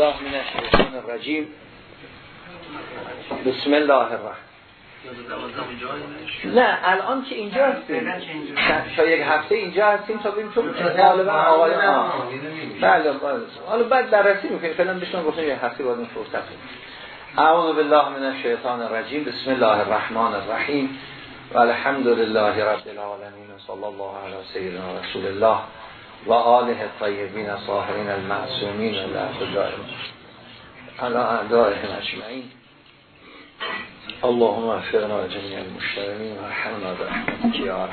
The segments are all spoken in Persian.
بالله من الشیطان الرجیم. بسم الله الرحمن. نه الان که اینجا هستیم. شاید یک هفته اینجا هستیم تا ببینیم چون غالبا آقای بله حالا بعد بررسی می‌کنیم. فعلا بشون گفتم یه هفته بعد فرصت اعوذ بالله من الشیطان الرجیم. بسم الله الرحمن الرحیم. و الحمد لله رب العالمین. صلی الله علی سیدنا رسول الله. و آله الطیبین صاحبین المعصومین و لعب دائم علی اعدائهم اجمعین. اللهم افرنا جميع المشترمین و رحمنا برحمتك یا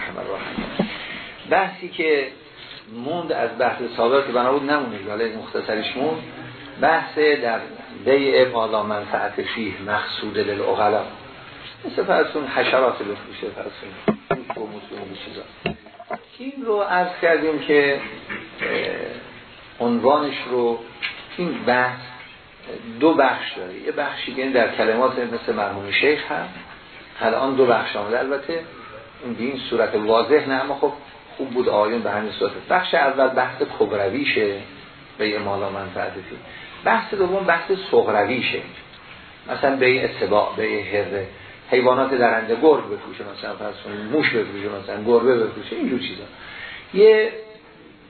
بحثی که موند از بحث سابق که بنا بود نمونه ولی مختصرش موند. بحث در بیع بالا منفعت فیه مقصود للعقلا مثل فرسون حشرات بفروشه فرسون. این رو عرض کردیم که عنوانش رو این بحث دو بخش داره. یه بخشی که در کلمات مثل مرحوم شیخ هم الان دو بخش آمده. البته این به این صورت واضح نه اما خب خوب بود آیون به همین صورت. بخش اول بحث کبرویشه به مالا منفعتی بحث دوم بحث صغرویشه. مثلا به اتباع به هره حیوانات درنده گرگ بفروشه مثلا فرض موش بفروشه مثلا گربه بفروشه اینجور چیزا. یه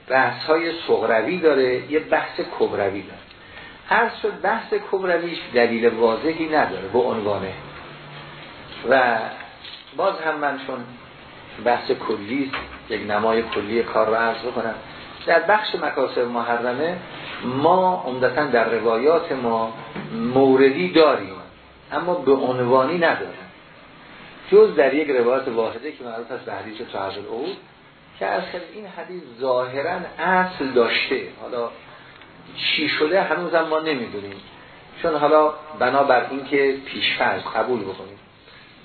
بحث های صغروی داره یه بحث کبروی داره. هر شد بحث کبرویش دلیل واضحی نداره به عنوانه. و باز هم من چون بحث کلی یک نمای کلی کار رو عرض بکنم. در بخش مکاسب محرمه ما عمدتا در روایات ما موردی داریم اما به عنوانی نداریم. جز در یک روایت واحده که معروف است به حدیث صحابه الاول که از این حدیث ظاهرا اصل داشته. حالا چی شده هنوزم ما نمی‌دونیم. چون حالا بنابر اینکه پیشفرض قبول بکنیم.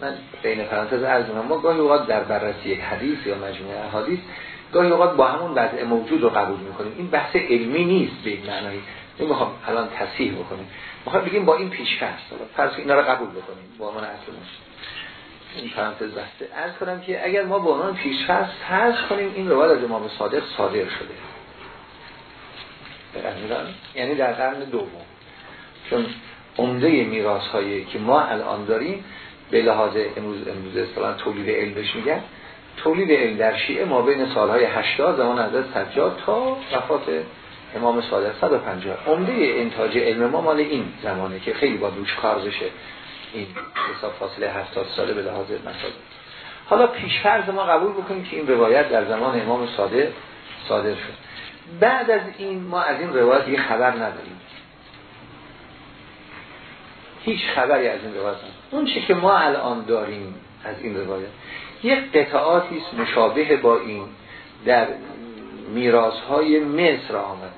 من بین پرانتز عرض ما گاهی اوقات در بررسی یک حدیث یا مجموعه احادیث گاهی اوقات با همون وضع موجود رو قبول می‌کنیم. این بحث علمی نیست به این معنی. نمی‌خوام الان تصحیح بکنیم. می‌خوام بگیم با این پیشفرض. حالا فرض اینا رو قبول بکنیم. با من اصل این پرانتز بسته. از کنم که اگر ما با عنوان پیشفرض فرض کنیم این روایت از امام صادق صادر شده. یعنی در قرن دوم. چون عمده میراث هایی که ما الان داریم به لحاظ امروز امروز اصطلاح تولید علم میگن تولید علم در شیعه ما بین سالهای 80 زمان حضرت سجاد تا وفات امام صادق 150 عمده انتاج علم ما مال این زمانه که خیلی با دوش کار بشه. این حساب فاصله 70 ساله به لحاظ مسائل حالا پیشفرض ما قبول بکنیم که این روایت در زمان امام صادق صادر شد. بعد از این ما از این روایت یه خبر نداریم. هیچ خبری از این روایت نداریم. اون چی که ما الان داریم از این روایت یک قطعاتی است مشابه با این در میراث های مصر آمده.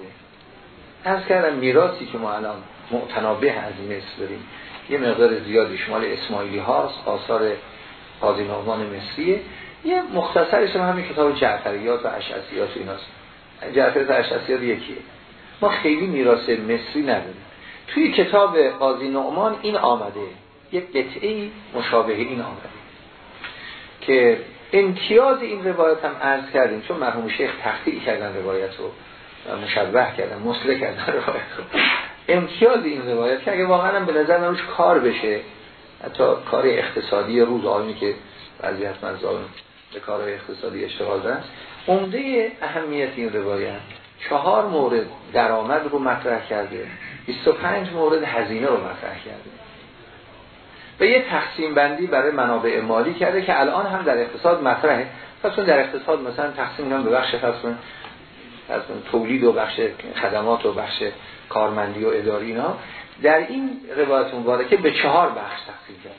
از کردم میراثی که ما الان معتنابه از مصر داریم. یه مقدار زیادی. شمال اسماعیلی هاست آثار قاضی نعمان مصریه یه مختصرش هم همین کتاب جعفریات و اشعسیات و ایناست. جعفریات و اشعسیات یکیه. ما خیلی میراث مصری نداریم. توی کتاب قاضی نعمان این آمده. یک قطعی مشابه این آمده. که امتیاز این روایت هم عرض کردیم. چون مرحوم شیخ تخطیع کردن روایت رو و مشبه کردن مسله کردن روایت رو امتیاز این روایت که اگه واقعا به نظر روش کار بشه حتی کار اقتصادی روز آینی که بعضی حتما زارن به کار اقتصادی اشتغال دارن عمده اهمیت این روایت چهار مورد درآمد رو مطرح کرده 25 مورد هزینه رو مطرح کرده. به یه تقسیم بندی برای منابع مالی کرده که الان هم در اقتصاد مطرحه. پس در اقتصاد مثلا تقسیم هم به بخش تولید و بخش خدمات و بخش کارمندی و اداری اینا در این روایت مبارکه به چهار بخش تقسیم کرده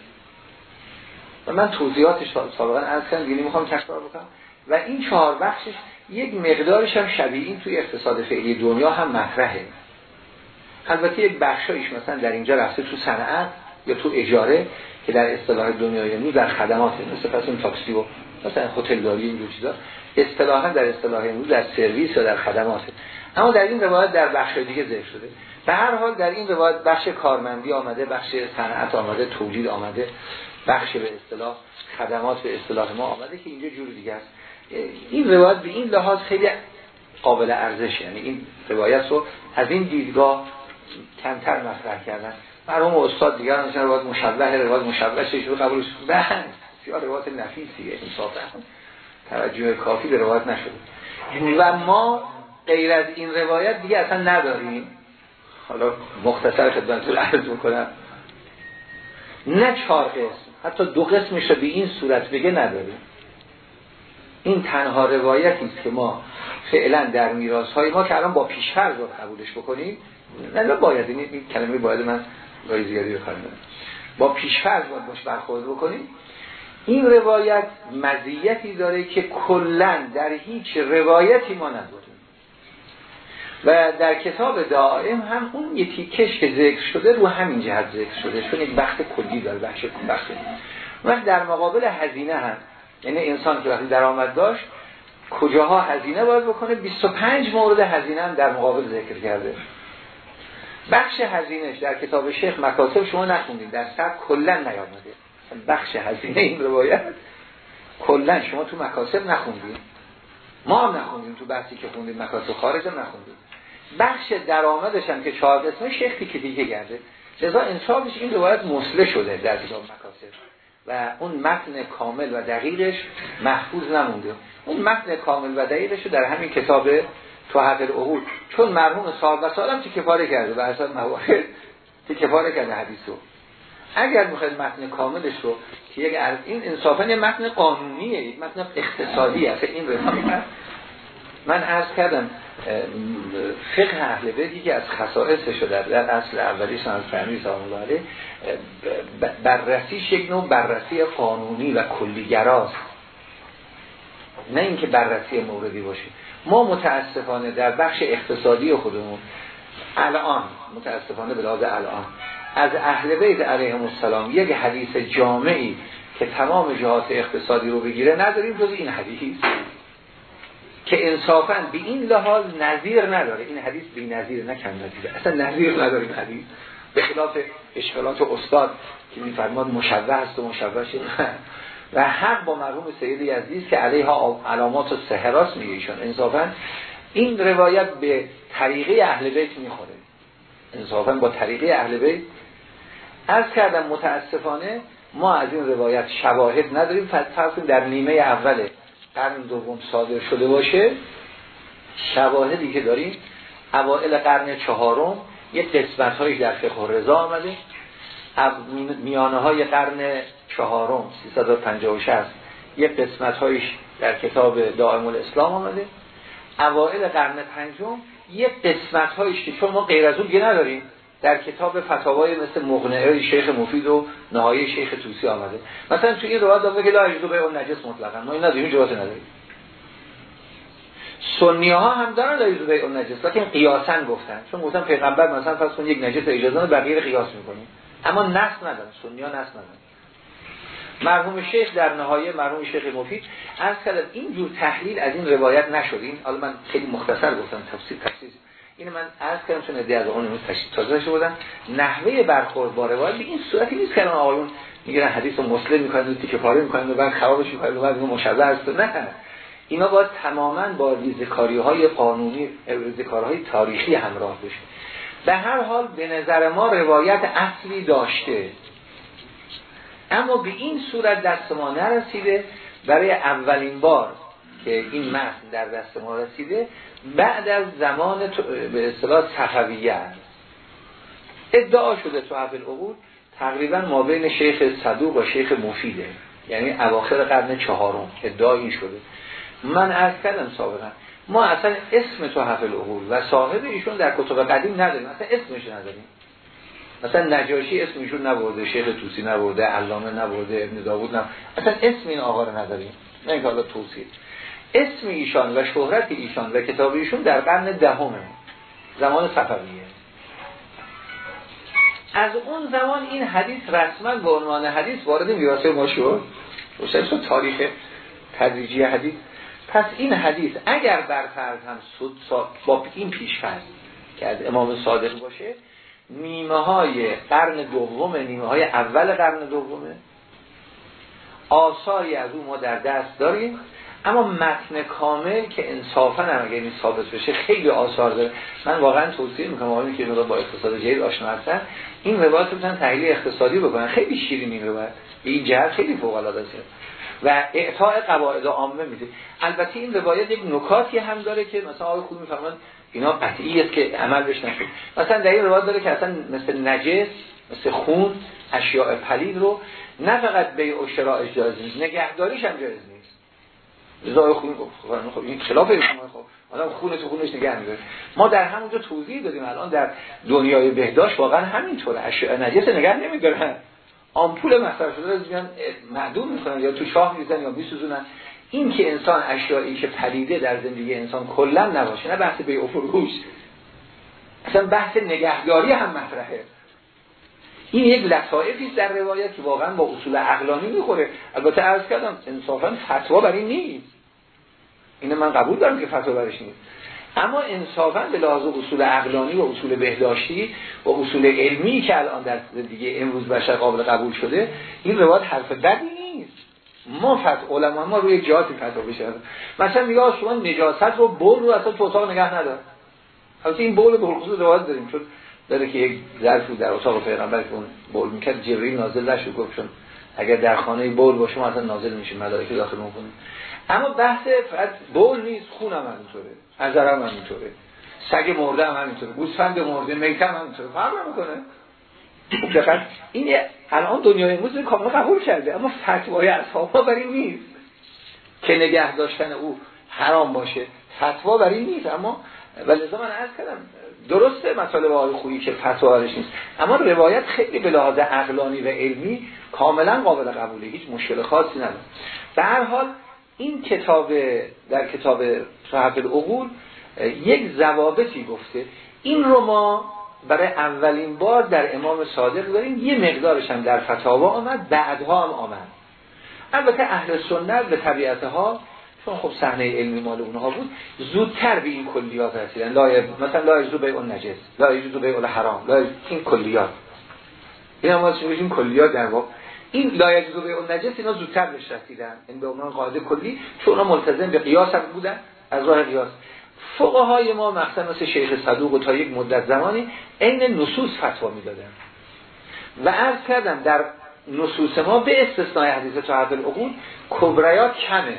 و من توضیحاتش سابقا از کردم یعنی می‌خوام تکرار بکنم. و این چهار بخشش یک مقدارش هم شبیه این توی اقتصاد فعلی دنیا هم مطرحه. البته یک بخشایش مثلا در اینجا رفته تو صنعت یا تو اجاره که در اصطلاح دنیای نو در خدمات مثل پس اون تاکسی و مثلا هتل داری این چیزا اصطلاحا در اصطلاح امروز در سرویس یا در خدمات. اما در این روایت در بخش دیگه ذکر شده. به هر حال در این روایت بخش کارمندی آمده بخش صنعت آمده تولید آمده بخش به اصطلاح خدمات به اصطلاح ما آمده که اینجا جور دیگه است. این روایت به این لحاظ خیلی قابل ارزش یعنی این روایت رو از این دیدگاه کمتر مطرح کردن. مرحوم استاد دیگر مثلا روایت مشبه روایت مشبه چه رو قبولش بحث یا روایت نفیسیه انصافا. توجه کافی به روایت نشده. و ما غیر از این روایت دیگه اصلا نداریم. حالا مختصر خدمتتون عرض می‌کنم نه چهار قسم حتی دو قسمش رو به این صورت بگه نداریم. این تنها روایتی است که ما فعلا در میراث های ما که الان با پیشفرض رو قبولش بکنیم نه باید. این کلمه باید من گاهی زیادی بخواهیم با پیشفرض باید باش برخورد بکنیم. این روایت مزیتی داره که کلا در هیچ روایتی ما نداریم و در کتاب دائم هم اون یکی کش که ذکر شده رو همین جهت ذکر شده چون یک بخت کلی داره بخش بخش و در مقابل هزینه هم یعنی انسان که وقتی درآمد داشت کجاها هزینه باید بکنه؟ 25 مورد هزینه هم در مقابل ذکر کرده. بخش هزینهش در کتاب شیخ مکاتب شما نخوندید در سر کلا نیامده. بخش هزینه این روایت کلا شما تو مکاسب نخوندید. ما هم نخوندیم تو بحثی که خوندیم مکاسب خارج هم نخوندیم. بخش درآمدش هم که چهار قسمه شیخ تیکه تیکه گرده. لذا انصافش این روایت مسله شده در کتاب مکاسب. و اون متن کامل و دقیقش محفوظ نمونده. اون متن کامل و دقیقش رو در همین کتاب تو حق العهود چون مرحوم صاحب و سالم چه کفاره کرده؟ به حساب مواقع چه کفاره کرده حدیثو؟ اگر می‌خواید متن کاملش رو که یک از این انصافا متن قانونیه متن اقتصادی است این روایت من عرض کردم فقه اهل بیت که از خصائصش در, در اصل اولیش از فهمی سلام الله یک نوع بررسی قانونی و کلیگراست. نه اینکه بررسی موردی باشه. ما متاسفانه در بخش اقتصادی خودمون الان متاسفانه به الان از اهل بیت علیهم السلام یک حدیث جامعی که تمام جهات اقتصادی رو بگیره نداریم جز این حدیث. که انصافا به این لحاظ نظیر نداره. این حدیث بی نظیر نکن نظیر. اصلا نظیر نداره این حدیث. به خلاف اشکالات استاد که میفرماد مشبه است و مشبه شد. و حق با مرحوم سید یزدی که علیها علامات و سهراس میگه ایشون انصافا این روایت به طریقه اهل بیت می‌خوره. انصافا با طریقه اهل بیت. از کردم متاسفانه ما از این روایت شواهد نداریم. فرض در نیمه اول قرن دوم صادر شده باشه شواهدی که داریم اوائل قرن چهارم یک قسمت هایی در فقه رضا آمده. میانه های قرن چهارم 356 یک قسمت هایش در کتاب دائم الاسلام آمده. اوائل قرن پنجم یک قسمت هایش که چون ما غیر از اون نداریم در کتاب فتاوای مثل مغنعه شیخ مفید و نهایی شیخ توسی آمده. مثلا تو این روایت داره که لا یجوز به اون نجس مطلقا. ما این نداریم جواز نداریم. سنی ها هم دارن لا یجوز به اون نجس لیکن قیاسا گفتن. چون گفتن پیغمبر مثلا فرض کن یک نجس اجازه بقیه قیاس می‌کنیم. اما نص ندارن. سنی ها نص ندارن. مرحوم شیخ در نهایه مرحوم شیخ مفید از کردم این جور تحلیل از این روایت نشد. این حالا من خیلی مختصر گفتم تفسیر تفسیر این من عرض کردم چون ادعای از اون تازه شده بودن نحوه برخورد با روایت این صورتی نیست که آقایون می‌گیرن حدیث مسلم می‌کنن و تیکه پاره می‌کنن و بعد خرابش می‌کنن و بعد مشابه است نه. اینا باید تماما با ریزکاری های قانونی ریزکاری های تاریخی همراه بشه. به هر حال به نظر ما روایت اصلی داشته. اما به این صورت دست ما نرسیده. برای اولین بار که این متن در دست ما رسیده بعد از زمان به اصطلاح صفویه است. ادعا شده تو حفل عقود تقریبا ما بین شیخ صدوق و شیخ مفیده. یعنی اواخر قرن چهارم ادعا شده. من عرض کردم سابقا ما اصلا اسم تو حفل عقود و صاحب ایشون در کتب قدیم نداریم. اصلا اسمش نداریم. مثلا نجاشی اسم ایشون نبرده شیخ توسی نبرده علامه نبرده ابن داوود نبرده. اصلا اسم این آقا رو نداریم. نه اینکه حالا توصیه. اسم ایشان و شهرت ایشان و کتاب ایشون در قرن دهمه. زمان صفویه. از اون زمان این حدیث رسما به عنوان حدیث وارد میراث ما شد. روشن تاریخ تدریجی حدیث. پس این حدیث اگر برفرض هم با این پیش فرض که از امام صادق باشه نیمه های قرن دوم نیمه های اول قرن دومه آثاری از اون ما در دست داریم. اما متن کامل که انصافا هم اگر این ثابت بشه خیلی آثار داره. من واقعا توصیه می‌کنم آقایی که با اقتصاد جدید آشنا هستن این روایت رو بتونن تحلیل اقتصادی بکنن. خیلی شیرین این روایت. به این جهت خیلی فوق العاده است. و اعطاء قواعد عامه میده. البته این روایت یک نکاتی هم داره که مثلا آقای خوب می‌فهمن اینا قطعی است که عمل بش نشد مثلا در این روایت داره که اصلا مثل نجس مثل خون اشیاء پلید رو نه فقط به و شراء اجازه نگهداریش هم جایز نیست. رضای خون خب این خلاف خب آدم خون تو خونش نگه میداره. ما در همونجا توضیح دادیم الان در دنیای بهداشت واقعا همینطوره. اشیاء نجس نگه نمیدارن. آمپول مصرف شده میگن معدوم می‌کنن یا تو شاه میزن یا میسوزونن. این که انسان اشیایی که پلیده در زندگی انسان کلا نباشه نه بحث به فروش. اصلا بحث نگهداری هم مطرحه. این یک لطائفی در روایت که واقعا با اصول عقلانی می‌خوره. البته عرض کردم انصافا فتوا بر این نیست. اینه من قبول دارم که فتوا برش نیست. اما انصافا به لحاظ اصول عقلانی و اصول بهداشتی و اصول علمی که الان در دیگه امروز بشر قابل قبول شده این روایت حرف بدی نیست. ما فت علما ما روی جهاتی فتوا بشه مثلا میگه شما نجاست رو بول رو اصلا تو اتاق نگه ندار. البته این بول به خصوص روایت داریم چون داره که یک ظرفی در اتاق پیغمبر اون بول می‌کرد جبرئیل نازل نشد گفت اگر در خانه بول باشه ما نازل میشه مدارک داخل می‌کنه اما بحث فقط بول نیست خون هم همینطوره نظر هم همینطوره سگ مرده هم همینطوره گوسفند مرده میته هم همینطوره. فرق می‌کنه دقیقا این الان دنیای امروز کاملا قبول کرده اما فتوای اصحاب ها بر این نیست. که نگه داشتن او حرام باشه فتوا بر این نیست اما ولی من عرض کردم درسته مسئله به خویی که فتوا نیست اما روایت خیلی به لحاظ عقلانی و علمی کاملا قابل قبوله هیچ مشکل خاصی نداره. به هر حال این کتاب در کتاب صحف العقول یک ضوابطی گفته. این رو ما برای اولین بار در امام صادق داریم یه مقدارش هم در فتاوا آمد بعدها هم آمد. البته اهل سنت به طبیعتها چون خب صحنه علمی مال اونها بود زودتر به این کلیات رسیدن. لا مثلا لا یجوز به اون نجس لا یجوز به اون حرام لا این کلیات. این هم این کلیات در واقع. این لایق به اون نجس اینا زودتر بهش رسیدن. این به عنوان قاعده کلی چون اونا ملتزم به قیاس هم بودن از راه قیاس. فقهای ما مثلا مثل شیخ صدوق و تا یک مدت زمانی عین نصوص فتوا می‌دادن. و عرض کردم در نصوص ما به استثنای حدیث تعهد العقول کبریات کمه.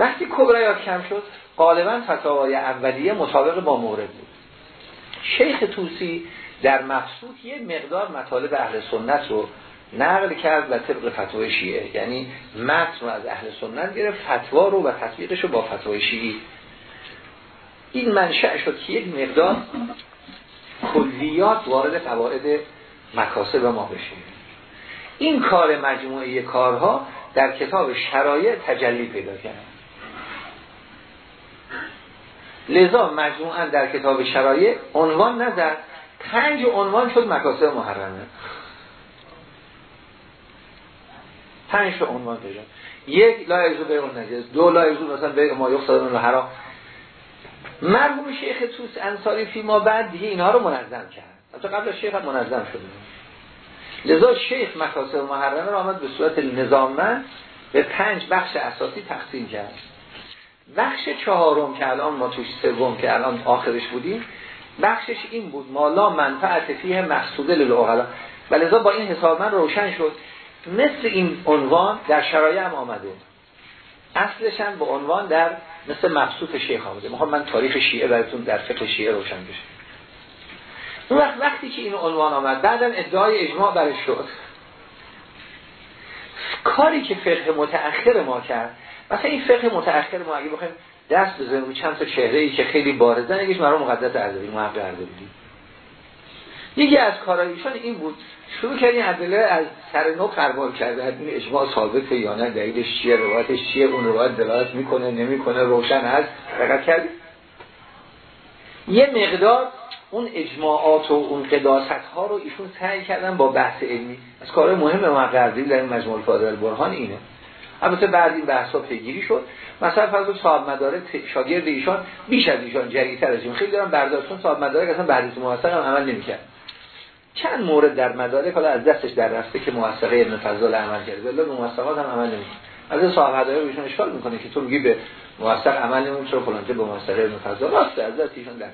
وقتی کبریات کم شد غالبا فتاوای اولیه مطابق با مورد بود. شیخ توسی در مقصود یه مقدار مطالب اهل سنت رو نقل کرد و طبق فتوای شیعه. یعنی متن از اهل سنت گرفت فتوا رو و تطبیقش رو با فتوای شیعی. این منشأ شد که یک مقدار کلیات وارد قواعد مکاسب ما بشه. این کار مجموعه کارها در کتاب شرایع تجلی پیدا کرد. لذا مجموعا در کتاب شرایع عنوان نظر پنج عنوان شد مکاسب محرمه. پنج تا عنوان پیدا. یک لا یجوز اون نجس دو لا یجوز مثلا به ما یخ صدن حرام. مرحوم شیخ توس انصاری فی ما بعد دیگه اینها رو منظم کرد. حتی قبل شیخ هم منظم شده لذا شیخ مکاسب محرمه رو آمد به صورت نظامن به پنج بخش اساسی تقسیم کرد. بخش چهارم که الان ما توش سوم که الان آخرش بودیم بخشش این بود مالا منفعت فیه مقصوده للعقلا. و با این حساب من روشن شد. مثل این عنوان در شرایع هم آمده. اصلش هم به عنوان در مثل مقصود شیخ آمده. می‌خوام من تاریخ شیعه براتون در فقه شیعه روشن بشه. اون وقت وقتی که این عنوان آمد بعدا ادعای اجماع برش شد. کاری که فقه متأخر ما کرد مثلا این فقه متأخر ما اگه بخوایم دست بزنیم چند تا چهره ای که خیلی بارزن یکیش مرحوم مقدس اردبیلی محق اردبیلی یکی از کارایشان این بود شروع کردیم ادله از سر نو قربال کرده این اجماع ثابت یا نه؟ دلیلش چیه؟ روایتش چیه؟ اون روایت دلالت می‌کنه؟ نمی‌کنه؟ روشن هست؟ فقط کردیم. یه مقدار اون اجماعات و اون قداست ها رو ایشون سعی کردن با بحث علمی. از کار مهم محق در این مجموع فاضل برهان اینه. البته بعد این بحثا پیگیری شد. مثلا فرض صاحب مدارک شاگرد ایشان بیش از ایشان جریتر از این خیلی دارن برداشتون صاحب مدارک اصلا به حدیث موثق هم عمل نمی‌کرد. چند مورد در مدارک حالا از دستش در رفته که موثقه ابن فضل عمل کرده. ولی به موثقات هم عمل نمی‌کرد از صاحب هدایا ایشون اشکال می‌کنه که تو میگی به موثق عمل نمون چرا فلانجه به موثق ابن فضل؟ راست از ایشون در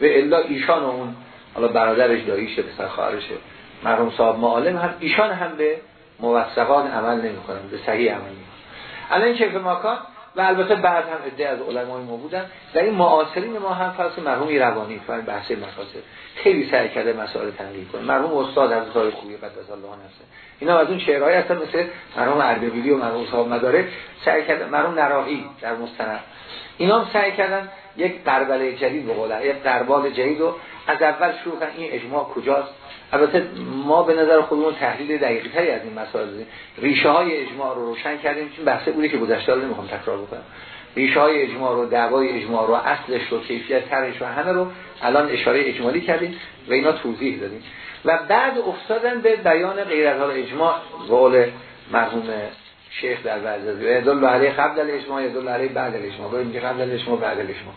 و الا ایشان و اون حالا برادرش داییشه پسر خواهرشه مرحوم صاحب معالم هم ایشان هم به موثقان عمل نمی‌کنن به صحیح عمل نمی‌کنن. الان کیف ماکان و البته بعد هم عده از علمای ما بودن در این معاصرین ما هم فرض مرحوم روانی تو بحث مفاسد خیلی سعی کرده مسائل تنقیح کنه. مرحوم استاد از های خوبی قدس الله نفسه. اینا از اون شعرهای هستن مثل مرحوم اردبیلی و مرحوم صاحب مداره سعی کرده مرحوم نراقی در مستند. اینا هم سعی کردن یک قربله جدید بقوله یک قربال جدید رو از اول شروع کردن این اجماع کجاست؟ البته ما به نظر خودمون تحلیل دقیقی از این مسائل داریم. ریشه های اجماع رو روشن کردیم چون بحثه بوده که گذشته رو نمی‌خوام تکرار بکنم. ریشه های اجماع رو دعوای اجماع رو اصلش رو کیفیت ترش و همه رو الان اشاره اجمالی کردیم و اینا توضیح دادیم. و بعد افتادن به بیان غیرت ها اجماع قول مرحوم شیخ در بعضی یدل علیه قبل الاجماع یدل علیه بعد الاجماع ببین میگه قبل الاجماع بعد الاجماع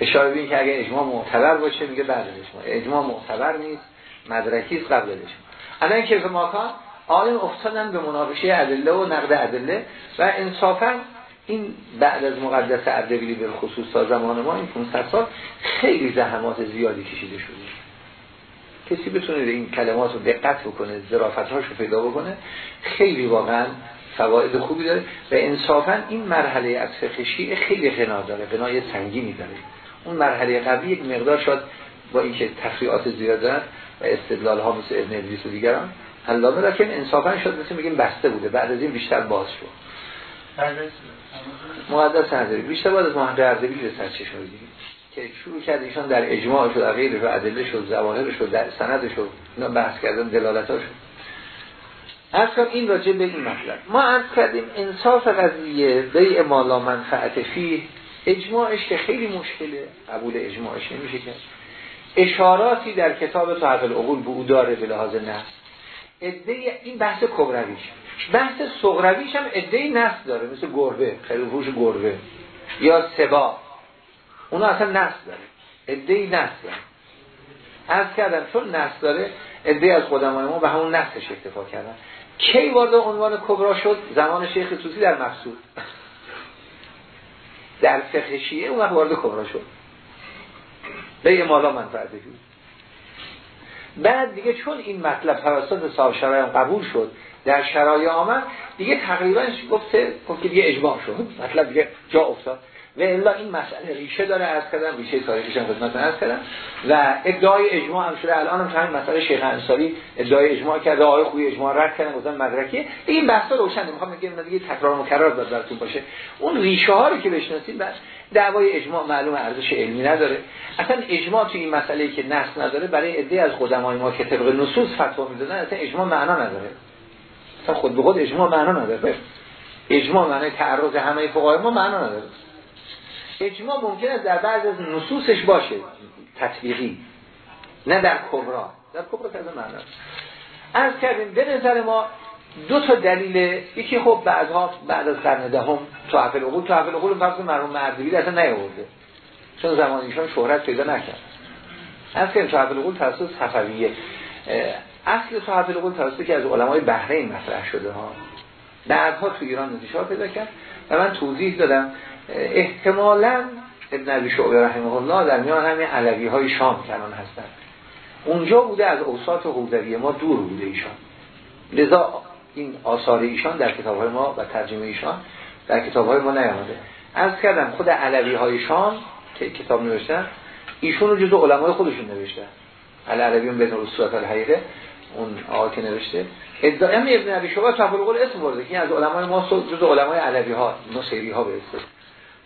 اشاره ببین که اگه اجماع معتبر باشه میگه بعد الاجماع اجماع معتبر نیست مدرکی قبل الاجماع الان که به ماکان آن افتادن به مناقشه ادله و نقد ادله و انصافا این بعد از مقدس اردبیلی به خصوص تا زمان ما این 500 سال خیلی زحمات زیادی کشیده شده. کسی بتونه این کلمات رو دقت بکنه ظرافت‌هاش رو پیدا بکنه خیلی واقعا فواید خوبی داره و انصافا این مرحله از فقه شیعه خیلی غنا داره غنای سنگینی داره. اون مرحله قبلی یک مقدار شد با اینکه تفریعات زیاد دارن و استدلال ها مثل ابن ادریس و دیگران علامه لکن انصافا شد مثل میگیم بسته بوده. بعد از این بیشتر باز شد. مقدس نظری بیشتر بعد از محقق اردبیل به بگیریم که شروع کرد ایشان در اجماع شد غیر و ادله شد زواهر شد در سند شد اینا بحث کردن دلالت ها شد. از کنم این راجع به این مطلب. ما از کردیم انصاف قضیه بیع مالا منفعت فی اجماعش که خیلی مشکله. قبول اجماعش نمیشه کرد اشاراتی در کتاب تحقیق العقول به او داره به لحاظ نفس. ادهی این بحث کبرویش. بحث صغرویش هم ادهی نفس داره مثل گربه خیلی گربه یا سبا. اونا اصلا نفس داره. ادهی نفس داره. از کردم چون نفس داره ادهی از قدمان ما به همون نفسش اکتفا کردن. کی وارد عنوان کبرا شد؟ زمان شیخ توسی در مقصود. در فقه شیعه اون وارد کبرا شد. به مالا منفعت بعد دیگه چون این مطلب توسط صاحب شرایع قبول شد در شرایع آمد دیگه تقریبا گفته؟ گفت که دیگه اجماع شد. مطلب دیگه جا افتاد. و الا این مسئله ریشه داره از کردم ریشه تاریخیش هم خدمت از کردم. و ادعای اجماع هم شده. الان هم همین مسئله شیخ انصاری ادعای اجماع کرده آقای خوی اجماع رد کردن گفتن مدرکی این بحثا روشن می‌خوام بگم دیگه تکرار مکرر داد براتون باشه. اون ریشه ها رو که بشناسید بس دعوای اجماع معلوم ارزش علمی نداره. اصلا اجماع تو این مسئله که نص نداره برای عده از قدمای ما که طبق نصوص فتوا می‌دادن اصلا اجماع معنا نداره. اصلا خود به خود اجماع معنا نداره. اجماع معنی تعرض همه فقهای ما معنا نداره. اجماع است در بعض از نصوصش باشه. تطبیقی. نه در کبرا. در کبرا که معنا از کردیم به نظر ما دو تا دلیل. یکی خب بعدها بعد از قرن دهم تحفل العقول تحفل العقول فرض مرحوم مردوی اصلا نیاورده. چون زمان ایشان شهرت پیدا نکرد. از که تحفل العقول توسط صفویه. اصل تحفل العقول توسط که از علمای بحرین مطرح شده ها. بعدها تو ایران انتشار پیدا کرد. و من توضیح دادم احتمالا ابن عبی شعبه رحمه الله در میان همین علوی های شام کنان هستن اونجا بوده از اوساط حوزوی ما دور بوده ایشان. لذا این آثار ایشان در کتاب های ما و ترجمه ایشان در کتاب های ما نیامده. از کردم خود علوی های شام که کتاب نوشتن ایشون رو جزو علمای خودشون نوشتن العربیون به صورت الحقیقه اون آقا که نوشته. ادعای ابن عبی شعبه تفرقل اسم برده که از علمای ما جزو علمای علوی ها نصیری ها به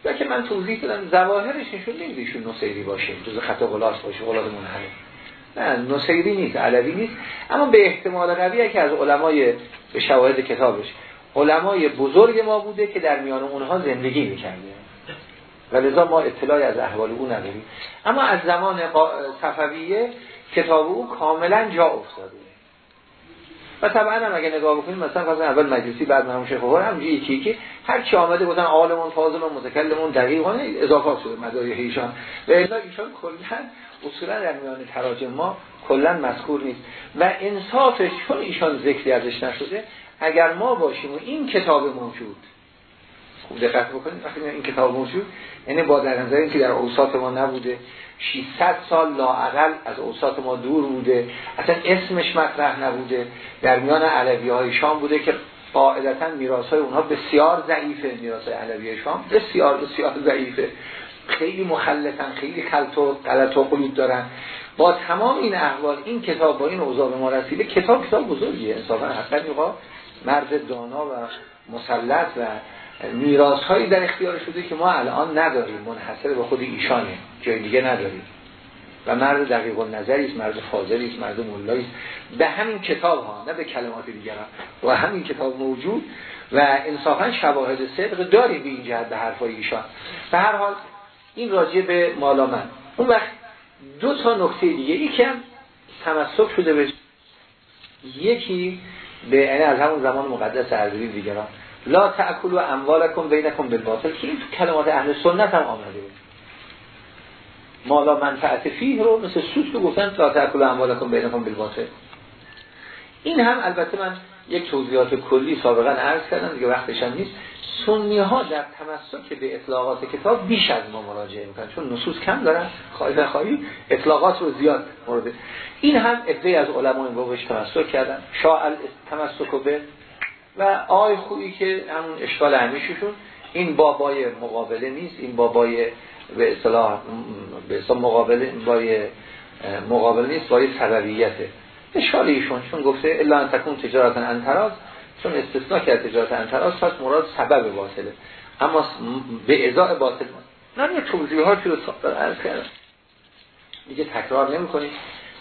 یا که من توضیح دادم ظواهرش نشون نمیده ایشون نصیری باشه جز خط غلاس باشه غلاس منحله نه نصیری نیست علوی نیست. اما به احتمال قویه که از علمای به شواهد کتابش علمای بزرگ ما بوده که در میان اونها زندگی می‌کرده. و لذا ما اطلاعی از احوال او نداریم. اما از زمان صفویه کتاب او کاملا جا افتاده. و طبعا هم اگه نگاه بکنیم مثلا اول مجلسی بعد مرحوم شیخ هم یکی یکی. هر کی آمده گفتن عالمون فاضلون متکلمون دقیقاً اضافه شده مدایح ایشان. و الا ایشان کلا اصولا در میان تراجم ما کلا مذکور نیست. و انصافش چون ایشان ذکری ازش نشده اگر ما باشیم و این کتاب موجود خوب دقت بکنید وقتی این کتاب موجود یعنی با در نظر که در اوساط ما نبوده 600 سال لاعقل از اوساط ما دور بوده اصلا اسمش مطرح نبوده در میان علوی های شام بوده که قاعدتا میراث های اونها بسیار ضعیفه میراث علوی شام بسیار بسیار ضعیفه. خیلی مخلطن خیلی خلط و غلط و قلوب دارن. با تمام این احوال این کتاب با این اوضاع به ما رسیده کتاب کتاب بزرگیه. انصافا حقا مرد دانا و مسلط و میراث هایی در اختیار شده که ما الان نداریم منحصر به خود ایشانه جای دیگه نداریم. و مرد دقیق و نظری است مرد فاضلی است مرد مولایی به همین کتاب ها نه به کلمات دیگر ها و همین کتاب موجود. و انصافا شواهد صدق داریم به این جهت به حرفای ایشان. به هر حال این راجع به مالامن اون وقت دو تا نکته دیگه. یکم تمسک شده به یکی به یعنی از همون زمان مقدس ارزوی دیگران. لا تأکلوا اموالکم بینکم بالباطل. که این کلمات اهل سنت هم آمده مالا منفعت فیه رو مثل سود که گفتن لا تأکلوا اموالکم بینکم بالباطل. این هم البته من یک توضیحات کلی سابقا عرض کردم دیگه وقتش هم نیست. سنی ها در تمسک به اطلاقات کتاب بیش از ما مراجعه می‌کنن چون نصوص کم دارن خواهی نخواهی اطلاقات رو زیاد مورد. این هم ادعای از علمای با بهش تمسک کردن. شاء تمسک به و آی خویی که همون اشکال همیششون این بابای مقابله نیست این بابای به اصطلاح به اصطلاح مقابله بای مقابله نیست بای سببیته. اشکال ایشون چون گفته الا ان تکون تجارت انتراز چون استثناء کرد تجارت انتراز پس مراد سبب باطله. اما به ازای باطل من یه توضیحاتی رو عرض کردم. دیگه تکرار نمی کنیم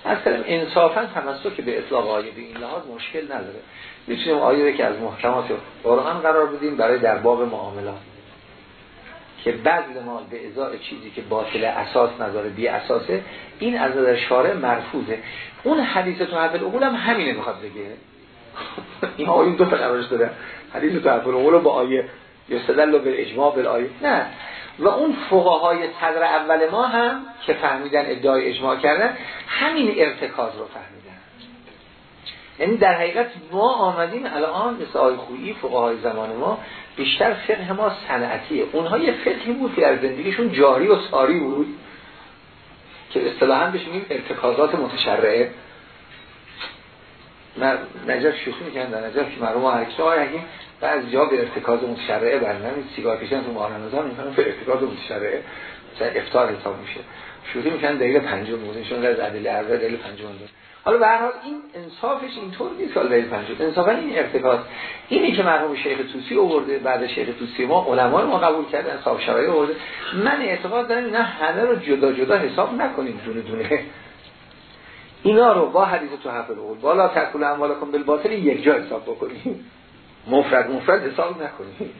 اصلا انصافا تمسک به اطلاق آیه به این لحاظ مشکل نداره. می‌تونیم آیه که از محکمات قرآن قرار بدیم برای در باب معاملات. که بذل مال به ازای چیزی که باطل اساس نداره بی اساسه این از نظر شارع مرفوضه. اون حدیث تو حفل اقول هم همینه می‌خواد بگه. این آیه دو تا قرارش داره حدیث تو حفل اقول با آیه یستدل به اجماع به آیه نه. و اون فقهای صدر اول ما هم که فهمیدن ادعای اجماع کردن همین ارتکاز رو فهمیدن. یعنی در حقیقت ما آمدیم الان مثل آی خویی فقهای زمان ما بیشتر فقه ما صنعتیه. اونها یه فقهی بود که در زندگیشون جاری و ساری بود که اصطلاحا بهش میگیم ارتکازات متشرعه. نجف شوخی می‌کنن در نجف که مرحوم هرکس آقای حکیم بعضی جا به ارتکاز متشرعه برنامه سیگار کشن تو ماهر نظام می‌کنن به ارتکاز متشرعه مثلا افتار حساب میشه. شوخی می‌کنن دقیقه پنجم بوده چون از عدل اول دقیقه پنجم بوده حالا به هر حال این انصافش اینطور نیست دقیقه پنجم انصافا این ارتکاز. اینی که مرحوم شیخ توسی آورده بعد شیخ توسی ما علما ما قبول کردن صاحب شرایع آورده. من اعتقاد دارم اینا همه رو جدا جدا حساب نکنیم دونه دونه. اینا رو با حدیث تو حفل اول بالا تکل اموالکم بالباطل یک جا حساب بکنیم. مفرد مفرد حساب نکنیم.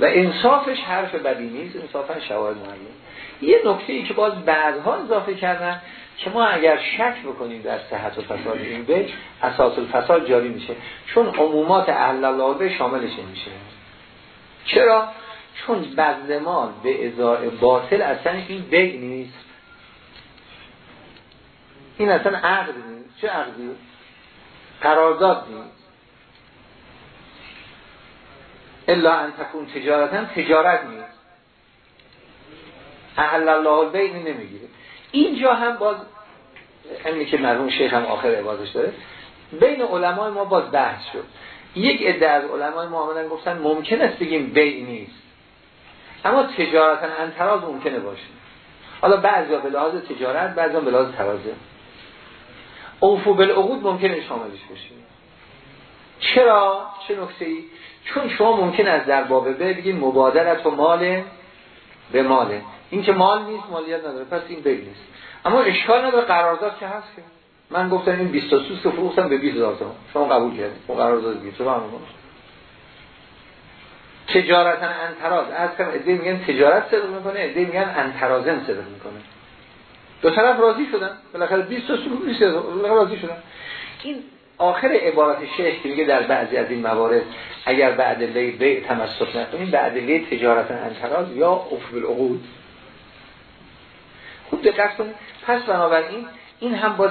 و انصافش حرف بدی نیست. انصافا شواهد معلوم یه نکته ای که باز بعدها اضافه کردن که ما اگر شک بکنیم در صحت و فساد این بیت اساس الفساد جاری میشه. چون عمومات اهل الله شاملش میشه چرا؟ چون بذل مال به ازای باطل اصلا این بیع نیست. این اصلا عقد نیست. چه عقدی؟ قرارداد نیست. الا ان تکون تجارتا تجارت نیست. احل الله البیع نمی‌گیره. اینجا هم باز همینی که مرحوم شیخ هم آخر عبادش داره بین علمای ما باز بحث شد. یک عده از علمای ما آمدن گفتن ممکن است بگیم بیع نیست. اما تجارتا انتراز ممکنه باشه. حالا بعضی به لحاظ تجارت بعضی به لحاظ ترازه. اوفو بالعقود ممکنه شاملش بشه. چرا؟ چه نکته ای؟ چون شما ممکن است در باب به بگید مبادرت و مال به ماله. این که مال نیست مالیت نداره. پس این بیل نیست. اما اشکال نداره قرارداد که هست که. من گفتم این 20 سوس که فروختم به 20000 تومان شما قبول کردید؟ اون قرارداد 20 تومان تجارتا انتراز از کم ایده میگن تجارت صدق می‌کنه ایده میگن انترازن صدق می‌کنه. دو طرف راضی شدن. بالاخره 20 تا سوق 20 راضی شدن. این آخر عبارت شیخ که میگه در بعضی از این موارد اگر بعد لی به تمسک نکنیم بعد لی تجارت انتراز یا افق العقود. خوب دقت کنید. پس بنابراین این هم باز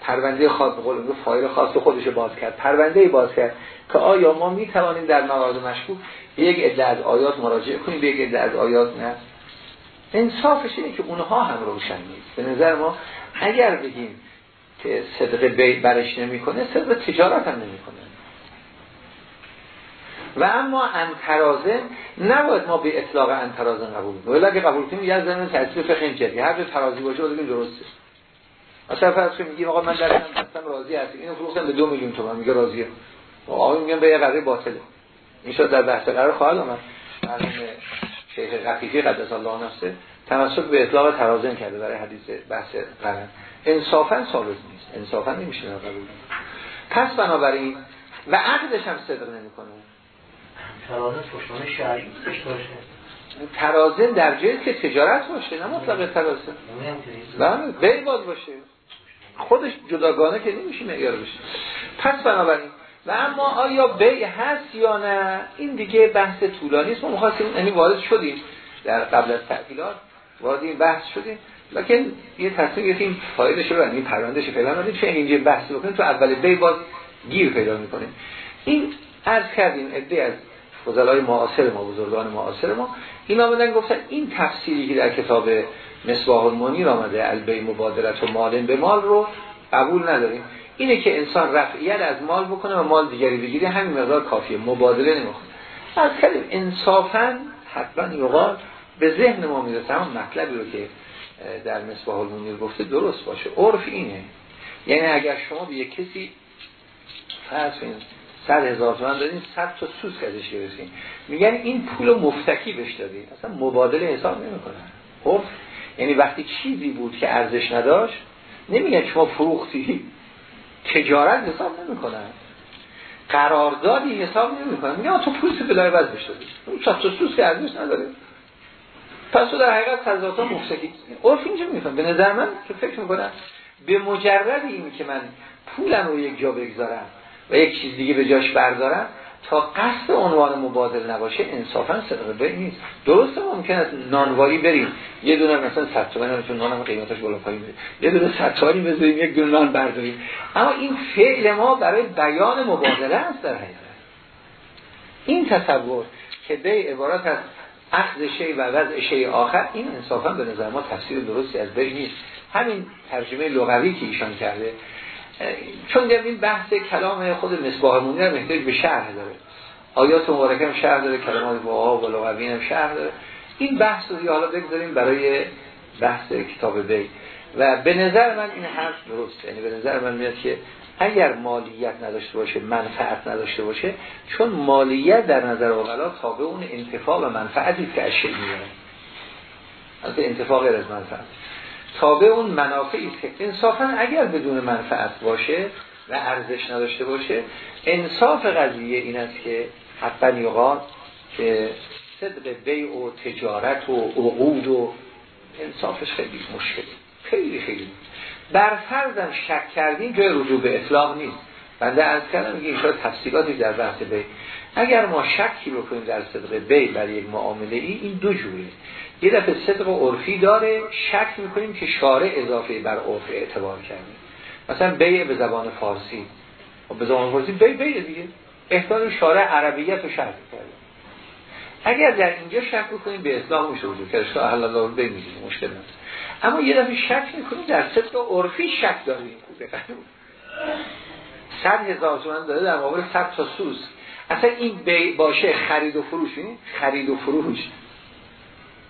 پرونده خاص به قول فایل خاص خودش باز کرد. پرونده باز کرد که آیا ما می توانیم در موارد مشکوک به یک عده از آیات مراجعه کنیم به یک عده از آیات نه؟ انصافش اینه که اونها هم روشن نیست. به نظر ما اگر بگیم که صدق بی برش نمی‌کنه صدق تجارت هم نمی‌کنه. و اما انترازه نباید ما به اطلاق انترازه قبول کنیم. ولی اگه قبول کنیم یه زمین تاثیر فقه جدی هر جا ترازی باشه بگیم درسته. مثلا فرض کنیم میگیم آقا من در هستم راضی هستم. اینو فروختم به دو میلیون تومان. میگه راضیه. آقا میگم به یه قضیه باطله. این در بحث قرار خواهد آمد. مرحوم شیخ قفیفی قدس الله نفسه تمسک به اطلاق ترازن کرده برای حدیث بحث قرن. انصافا ثابت نیست. انصافا نمیشه قبول پس بنابراین و عقدش هم صدق نمی‌کنه. ترازن پشتانه شرعی ترازن در جایی که تجارت باشه نه مطلق ترازن بله بی باز باشه. خودش جداگانه که نمیشه معیار بشه. پس بنابراین و اما آیا بی هست یا نه؟ این دیگه بحث طولانی است. ما می‌خواستیم یعنی وارد شدیم در قبل از تعطیلات. وارد این بحث شدیم. لکن یه تصمیم گرفتیم فایدش رو این پروندهش فعلا ندیم. چه اینجا بحث بکنیم تو اول بی باز گیر پیدا می‌کنیم. این عرض کردیم عده از فضلای معاصر ما بزرگان معاصر ما. این آمدن گفتن این تفسیری که در کتاب مصباح المنیر آمده البی مبادرت و مالن به مال رو قبول نداریم. اینه که انسان رفعیت از مال بکنه و مال دیگری بگیره همین مقدار کافیه. مبادله نمی‌خواد. از کلیم انصافا حتما یقال به ذهن ما می‌رسه. همون مطلبی رو که در مصباح المنیر گفته درست باشه. عرف اینه. یعنی اگر شما به یک کسی فرض صد هزار تومن دادین صد تا سوس ازش گرفتین میگن این پول مفتکی بهش دادین اصلا مبادله حساب نمی‌کنن. خب؟ یعنی وقتی چیزی بود که ارزش نداشت نمیگن شما فروختی تجارت حساب نمی‌کنن. قراردادی حساب نمی‌کنن. میگن تو پول بلای بز بهش دادی. اون صد تا سوس که ارزش نداره. پس تو در حقیقت هزار مفتکی. عرف اینجا میفهم. به نظر من که فکر می‌کنم به مجرد این که من پولم رو یک جا بگذارم و یک چیز دیگه به جاش بردارن تا قصد عنوان مبادل نباشه انصافا صدقه بی نیست. درسته ممکن است نانوایی بریم. یه دونه مثلا 100 تومن چون نانم قیمتش بالا پایین میره. یه دونه 100 تومانی بذاریم یک دونه نان برداریم. اما این فعل ما برای بیان مبادله است در حقیقت. این تصور که به عبارت از اخذ شی و وضع شی آخر این انصافا به نظر ما تفسیر درستی از بی نیست. همین ترجمه لغوی که ایشان کرده چون در این بحث کلام خود مصباح منیر محتاج به شرح داره. آیات مبارکه هم شرح داره کلمات واقعا و لغوی هم شرح داره. این بحث رو حالا بگذاریم برای بحث کتاب بی و به نظر من این حرف درست. یعنی به نظر من میاد که اگر مالیت نداشته باشه منفعت نداشته باشه چون مالیت در نظر اوغلا تابع اون انتفاع و منفعتی که اشل میاره از انتفاع غیر از منفعت. تابع اون منافعی که انصافا اگر بدون منفعت باشه و ارزش نداشته باشه انصاف قضیه این است که یقال که صدق بیع و تجارت و عقود و انصافش خیلی مشکلی خیلی خیلی. بر فرضم شک کردیم جای رجوع به اطلاق نیست. بنده از کردم میگه اینشا تفصیلاتی در بحث بی اگر ما شکی بکنیم در صدق بی برای یک معامله ای این دو جوره یه دفعه صدق عرفی داره شک می‌کنیم که شارع اضافه بر عرف اعتبار کردیم. مثلا بیع به زبان فارسی. و به زبان فارسی بی بی دیگه. احتمال شارع عربیت رو شرط کرده اگر در اینجا شک بکنیم به اصلاح میشه وجود اشتاق اهل الله بی میگیم مشکل نیست اما یه دفعه شک می‌کنیم در صدق عرفی شک داریم. صد هزار تومن داره در مقابل صد تا سوس اصلا این باشه خرید و فروش خرید و فروش.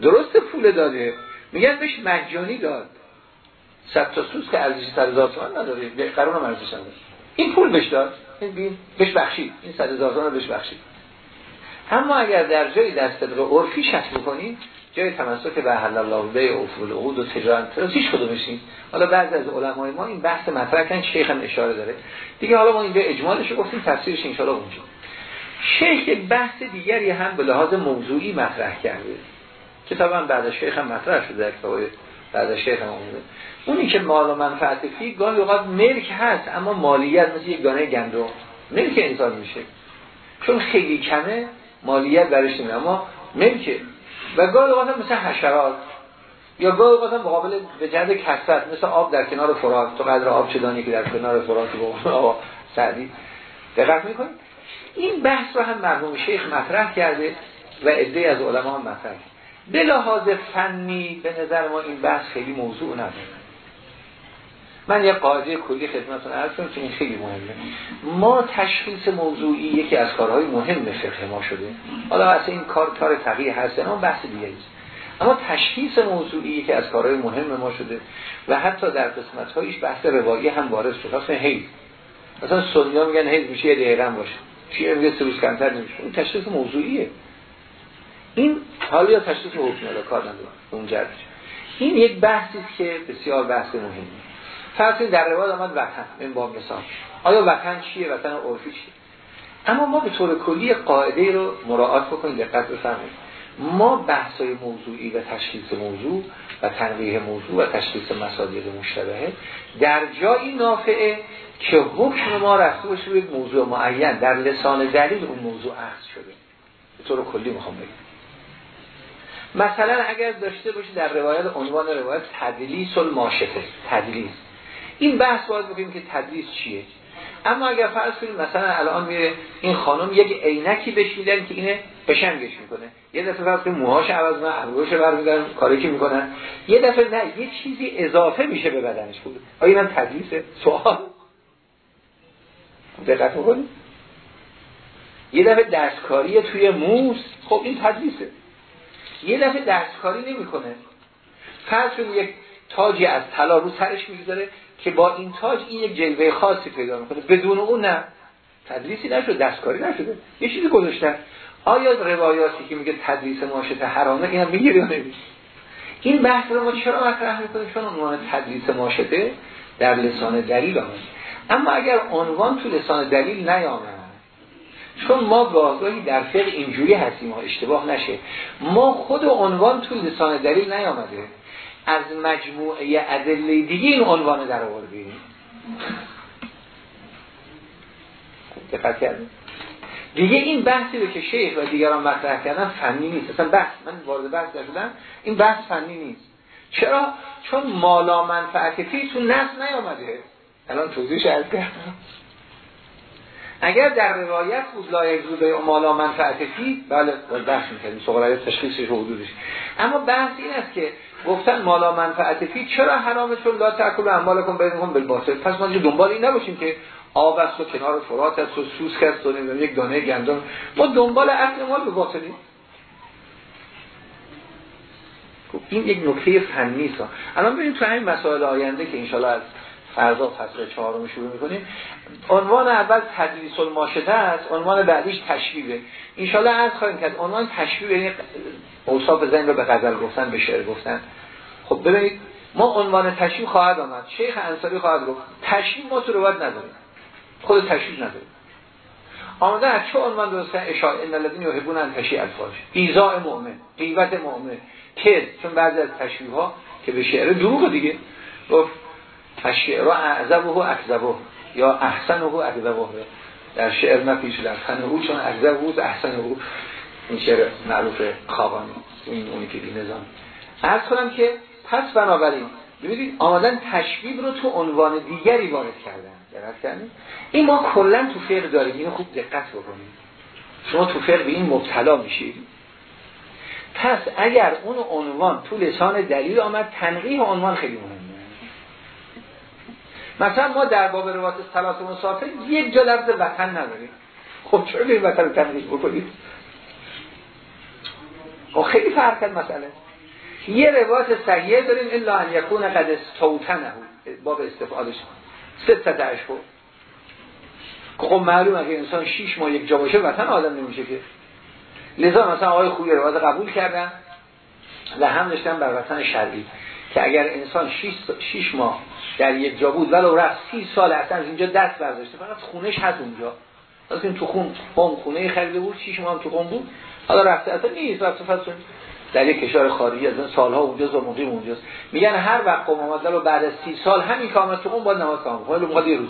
درست پول داده. میگن بهش مجانی داد. صد تا سوز که ارزش صد هزار تومان نداره. قرون هم ارزش نداره. این پول بهش داد. این بهش بخشید. این صد هزار تومان بهش بخشید. اما اگر در جایی در صدق عرفی شک بکنید جای تمسک به حل الله به افول عقود و تجارت هیچ کدومش نیست. حالا بعضی از علمای ما این بحث مطرح کردن شیخ هم اشاره داره. دیگه حالا ما اینجا اجمالش گفتیم تفسیرش ان اونجا. شیخ بحث دیگری هم به لحاظ موضوعی مطرح کرده. کتاب هم بعد شیخ هم مطرح شده در بعد شیخ هم اومده. اونی که مال و منفعت فی گاهی اوقات ملک هست اما مالیت مثل یک دانه گندم. ملک انسان میشه. چون خیلی کمه مالیت برش نمیده. اما ملکه و گاهی اوقات مثل حشرات. یا گاهی اوقات مقابل به جهت کثرت مثل آب در کنار فرات. تو قدر آب چدانی که در کنار فرات با سعدی دقت می‌کنید این بحث رو هم مرحوم شیخ مطرح کرده و عده از علما هم مطرح به لحاظ فنی به نظر ما این بحث خیلی موضوع نداره من یه قاعده کلی خدمتتون عرض کنم که این خیلی مهمه. ما تشخیص موضوعی یکی از کارهای مهم فقه ما شده. حالا اصلا این کار کار تغییر هست اما بحث دیگه است. اما تشخیص موضوعی که از کارهای مهم ما شده و حتی در قسمت هایش بحث روایی هم وارد شده. مثلا هی مثلا سنیا میگن هی میشه یه دقیقه باشه. چیه میگه؟ سه کمتر نمیشه. این تشخیص موضوعیه. این حالا یا تشخیص حکمی کار نداره اون این یک بحثی که بسیار بحث مهمه فرض در روایت آمد وطن این با مثال. آیا وطن چیه؟ وطن عرفی چیه؟ اما ما به طور کلی قاعده رو مراعات بکنیم دقت بفرمایید. ما بحثای موضوعی و تشخیص موضوع و تنویه موضوع و تشخیص مصادیق مشتبهه در جایی نافعه که حکم ما رفته باشه به موضوع معین. در لسان دلیل اون موضوع عرض شده. به طور کلی می‌خوام بگم. مثلا اگر داشته باشید در روایت عنوان روایت تدلیس الماشفه تدلیس. این بحث باید بکنیم که تدریس چیه؟ اما اگر فرض کنیم مثلا الان میره این خانم یک عینکی بهش میدن که اینه بشنگش می‌کنه. یه دفعه فرض کنیم موهاش عوض می‌کنن ابروش برمیدارن کاری که می‌کنن. یه دفعه نه یه چیزی اضافه میشه به بدنش. بود آیا اینم تدریسه سوال. دقت می‌کنیم یه دفعه دستکاری توی موس. خب این تدریسه یه دفعه دستکاری نمی‌کنه. فرض کنیم یک تاجی از طلا رو سرش می‌گذاره که با این تاج این یک جلوه خاصی پیدا می‌کنه. بدون اون نه. تدریسی نشد دستکاری نشده. یه چیزی گذاشتن. آیا روایاتی که میگه تدریس ماشته حرامه این هم میگه یا این بحث رو ما چرا مطرح می‌کنیم؟ چون عنوان تدریس ماشته در لسان دلیل آمد اما اگر عنوان تو لسان دلیل نیامد چون ما گاهگاهی در فقه اینجوری هستیم ها اشتباه نشه. ما خود عنوان تو لسان دلیل نیامده. از مجموعه ادله دیگه این عنوان در آوردیم. دقت کردیم. دیگه این بحثی رو که شیخ و دیگران مطرح کردن فنی نیست. اصلا بحث من وارد بحث نشدم. این بحث فنی نیست. چرا؟ چون مالا منفعتی تو نص نیامده. الان توضیحش از کردم. اگر در روایت بود لایق زوده مالا منفعتی بله بحث می‌کنیم سقرای تشخیصش حدودش اما بحث این است که گفتن مالا منفعت فی چرا حرامه؟ چون لا تاکل اموالکم بینکم بالباطل. پس ما دنبال این نباشیم که آب است و کنار فرات است و سوسک است و یک دانه گندم. ما دنبال اصل مال به باطلی خب این یک نکته فنی است. الان ببینیم تو همین مسائل آینده که انشالله از فردا فصل چهارم شروع می‌کنیم. عنوان اول تدریس الماشده است عنوان بعدیش تشبیه انشالله از خواهیم کرد عنوان تشبیه یعنی اوصاف زن رو به غزل گفتن به شعر گفتن. خب ببینید ما عنوان تشبیه خواهد آمد. شیخ انصاری خواهد گفت تشبیه ما تو روایت نداریم. خود تشبیه نداریم. آمده از چه عنوان درسته اشاره ان الذين يحبون ان تشیع الفاش ایزاء مؤمن قیوت مؤمن. که چون بعضی از تشبیه ها که به شعر دروغ دیگه گفت تشعر اعذبه و اکذبه. یا احسن و اکذبه. در شعر نپیش فن او چون اکذبه و احسن او این شعر معروف خوابانی این اونی که بی نظام. ارز کنم که پس بنابراین ببینید آمدن تشبیب رو تو عنوان دیگری وارد کردن. درست کردن این ما کلا تو فقه داریم. اینو خوب دقت بکنید. شما تو فقه به این مبتلا میشید. پس اگر اون عنوان تو لسان دلیل آمد تنقیح عنوان خیلی مهمه. مثلا ما در باب روایت صلات مسافر یک جا لفظ وطن نداریم. خب چرا به وطن رو تنقیح بکنید خب خیلی فرق کرد مسئله. یه روایت صحیحه داریم الا ان یکون قد استوتنه باب استفادش ست اشهر خب معلوم اگه انسان 6 ماه یک جا باشه وطن آدم نمیشه که. لذا مثلا آقای خوبی روایت قبول کردن. و هم داشتن بر وطن شرعی. که اگر انسان 6 ماه در یک جا بود ولو رفت 30 سال اصلا از اینجا دست برداشته فقط خونش هست اونجا. این تو خون قوم خونه خریده بود 6 ماه تو قوم بود. حالا رفته اصلا نیست رفته فصل در یک کشور خارجی از این سالها اونجاست و مقیم اونجاست. میگن هر وقت قوم آمد رو بعد از 30 سال همین کامل تو قوم باید نماز کامل کنه موقع یه روز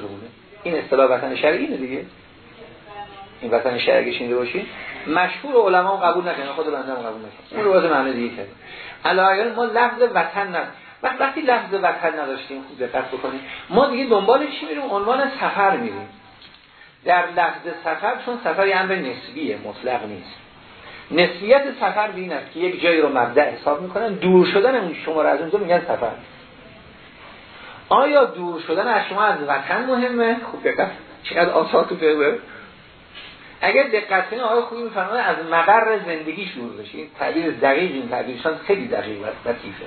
این اصطلاح وطن شرعی اینه دیگه. این وطن شرعی شینده باشین. مشهور علما قبول نکنه خود بنده قبول نکنه اون رو معنی دیگه کرد علاوه ما لفظ وطن نه وقتی لفظ وطن نداشتیم خوب دقت بکنیم. ما دیگه دنبال چی میریم؟ عنوان سفر میریم. در لفظ سفر چون سفر یه امر نسبیه مطلق نیست. نسبیت سفر بین است که یک جایی رو مبدع حساب می‌کنن. دور شدن اون شما رو از اونجا میگن سفر. آیا دور شدن از شما از وطن مهمه؟ خوب دقت. چقدر آسان تو فقه اگر دقت کنید آقای خوبی میفرمایند از مقر زندگیش دور بشه. این تعبیر دقیق این تعبیرشان خیلی دقیق و لطیفه.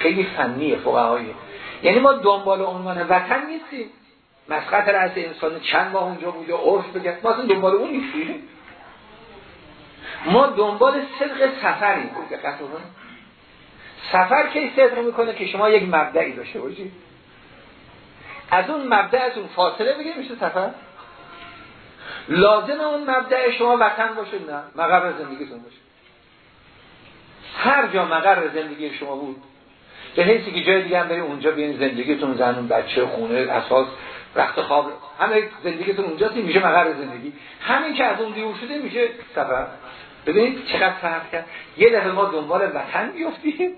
خیلی فنیه فقهایی یعنی ما دنبال عنوان وطن نیستیم. مسقط رأس انسان چند ماه اونجا بوده عرف بگه. ما اصلا دنبال اون نیستیم. ما دنبال صدق سفریم. دقت سفر کی صدق می‌کنه که شما یک مبدعی داشته باشید از اون مبدع از اون فاصله بگیر میشه سفر. لازم اون مبدع شما وطن باشه؟ نه. مقر زندگیتون باشه. هر جا مقر زندگی شما بود به حیثی که جای دیگه هم بریم اونجا بیاین زندگیتون زنون بچه خونه اساس رخت خواب همه زندگیتون اونجاست میشه مقر زندگی. همین که از اون دیور شده میشه سفر. ببینید چقدر فرق کرد. یه دفعه ما دنبال وطن بیفتیم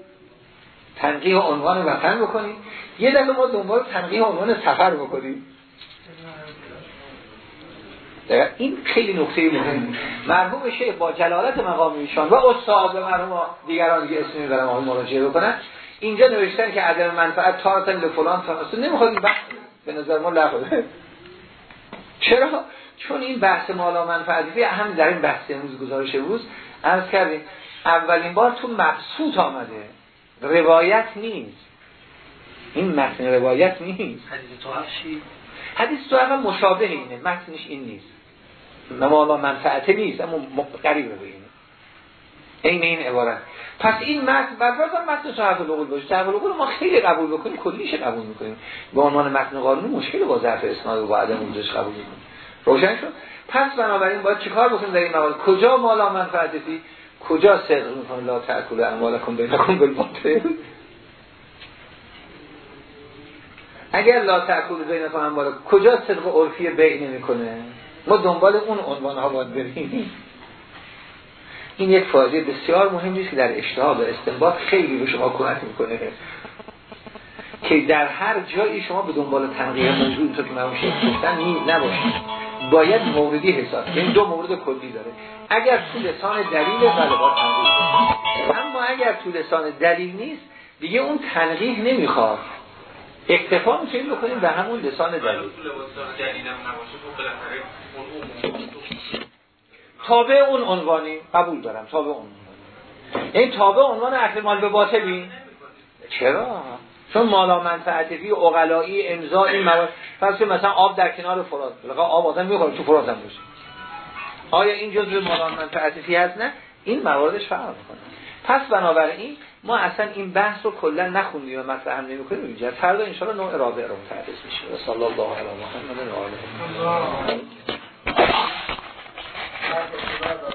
تنقیه عنوان وطن بکنیم. یه دفعه ما دنبال تنقیه عنوان سفر بکنیم. این خیلی نکته مهم مرحوم شیخ با جلالت مقام ایشان و استاد مرحوم دیگران که برم آقای مراجعه بکنن. اینجا نوشتن که عدم منفعت تارتن به فلان تا نمی‌خواد این بحث به نظر ما لغوه چرا؟ چون این بحث مالا منفعتی هم در این بحث امروز گزارش روز عرض کردیم. اولین بار تو مبسوط آمده. روایت نیست. این متن روایت نیست. حدیث تو حدیث تو هم مشابه اینه. متنش این نیست. نمالا منفعته نیست اما قریب به این این عبارت. پس این متن بعد متن صاحب العقول باشه. صاحب العقول ما خیلی قبول بکنیم کلیش قبول می‌کنیم. به عنوان متن قانونی مشکل با ضعف اسناد و با عدم وجودش قبول می‌کنیم. روشن شد؟ پس بنابراین باید چیکار بکنیم در این موارد کجا مالا منفعتی کجا صدق می‌کنه لا تاکل اموالکم بینکم بالباطل. اگر لا تاکل بینکم اموالکم کجا صدق عرفی بیع نمی‌کنه ما دنبال اون عنوان ها باید بریم. این یک فاجعه بسیار مهمی است که در اشتها و استنباط خیلی به شما کمک می‌کنه. که در هر جایی شما به دنبال تنقیه موجود تو که من گفتن نباشید باید موردی حساب این دو مورد کلی داره. اگر تو لسان دلیل بله با اما اگر تو لسان دلیل نیست دیگه اون تنقیه نمی‌خواد. اکتفا می‌تونیم بکنیم به همون لسان دلیل. تابع اون عنوانی قبول دارم تابع اون عنوانی. یعنی تابع عنوان احتمال به باطلی چرا؟ چون مالا منفعتی اقلایی امضا این مواد پس مثلا آب در کنار فرات لقا آب آدم می‌خوره تو فرات هم باشه. آیا این جزء مالا منفعتی هست؟ نه. این مواردش فرق می‌کنه. پس بنابراین ما اصلا این بحث رو کلا نخوندیم و مثلا هم نمی‌کنیم. اینجا فردا ان نوع رابع رو متعرض میشه. صلی الله علیه و محمد و آله Obrigado.